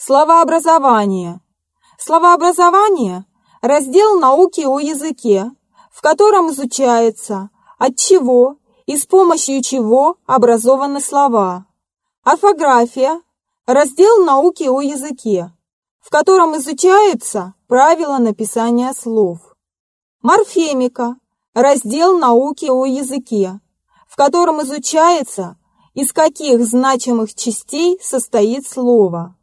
Словообразование. Словообразование – раздел науки о языке, в котором изучается, от чего и с помощью чего образованы слова. Орфография – раздел науки о языке, в котором изучаются правила написания слов. Морфемика – раздел науки о языке, в котором изучается, из каких значимых частей состоит слово.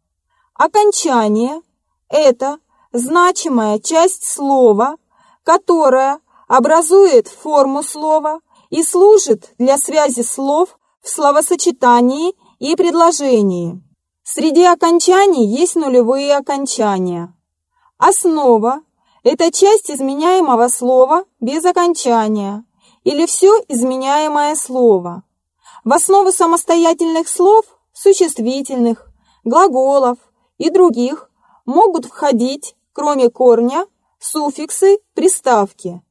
Окончание – это значимая часть слова, которая образует форму слова и служит для связи слов в словосочетании и предложении. Среди окончаний есть нулевые окончания. Основа – это часть изменяемого слова без окончания или все изменяемое слово. В основу самостоятельных слов, существительных, глаголов и других могут входить, кроме корня, суффиксы, приставки.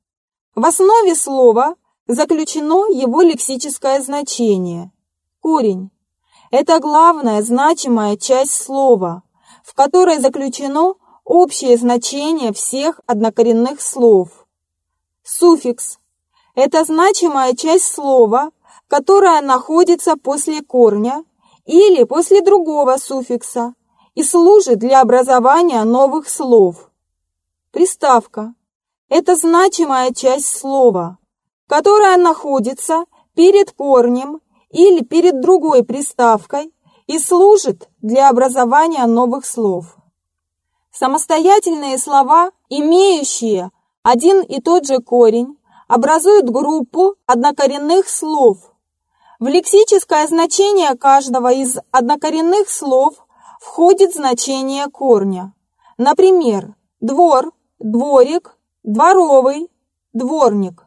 В основе слова заключено его лексическое значение. Корень – это главная значимая часть слова, в которой заключено общее значение всех однокоренных слов. Суффикс – это значимая часть слова, которая находится после корня или после другого суффикса и служит для образования новых слов. Приставка – это значимая часть слова, которая находится перед корнем или перед другой приставкой и служит для образования новых слов. Самостоятельные слова, имеющие один и тот же корень, образуют группу однокоренных слов. В лексическое значение каждого из однокоренных слов входит значение корня. Например, двор, дворик, дворовый, дворник.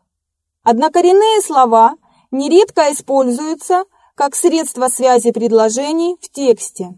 Однокоренные слова нередко используются как средство связи предложений в тексте.